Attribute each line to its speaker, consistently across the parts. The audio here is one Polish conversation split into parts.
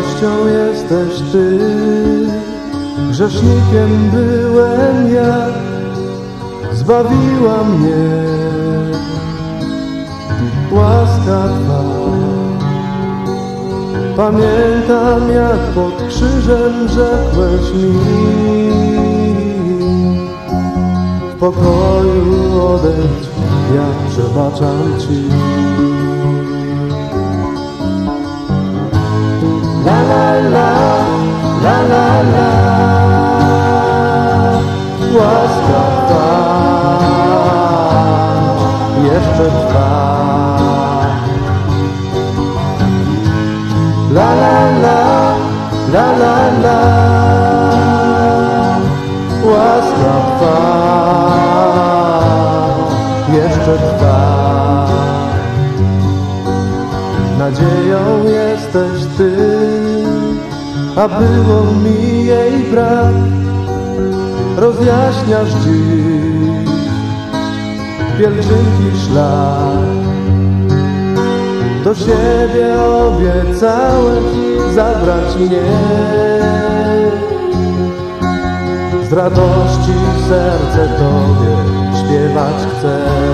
Speaker 1: miłością jesteś Ty, grzesznikiem byłem ja, zbawiła mnie łaska Twa. Pamiętam jak pod krzyżem rzekłeś mi. W pokoju odejdź, ja przebaczam Ci La la la, la. Łaska Twa jeszcze trwa. La la la, la la la. Łaska Twa jeszcze trwa. Nadzieją jesteś Ty, a było mi jej brak. Rozjaśniasz dziś pielgrzymki szlak. Do siebie obiecałeś zabrać mnie. Z radości serce Tobie śpiewać chcę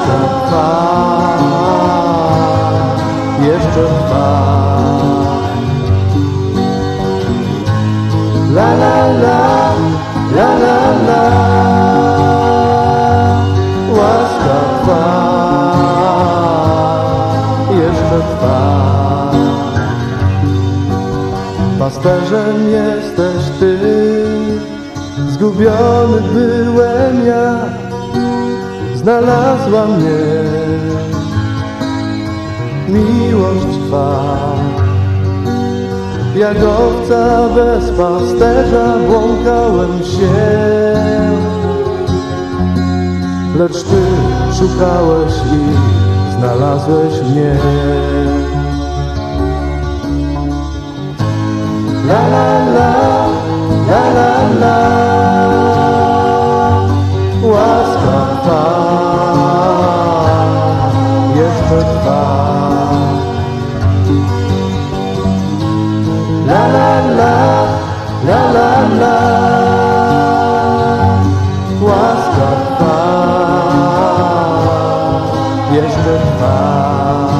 Speaker 1: Łaska Twa jeszcze trwa La la la, la la la. Łaska Twa jeszcze trwa Pasterzem jesteś Ty. Zgubiony byłem ja Znalazła mnie. Miłość Twa. Jak owca bez pasterza błąkałem się. Lecz Ty szukałeś i znalazłeś mnie. La la la la. Łaska Twa, Twa.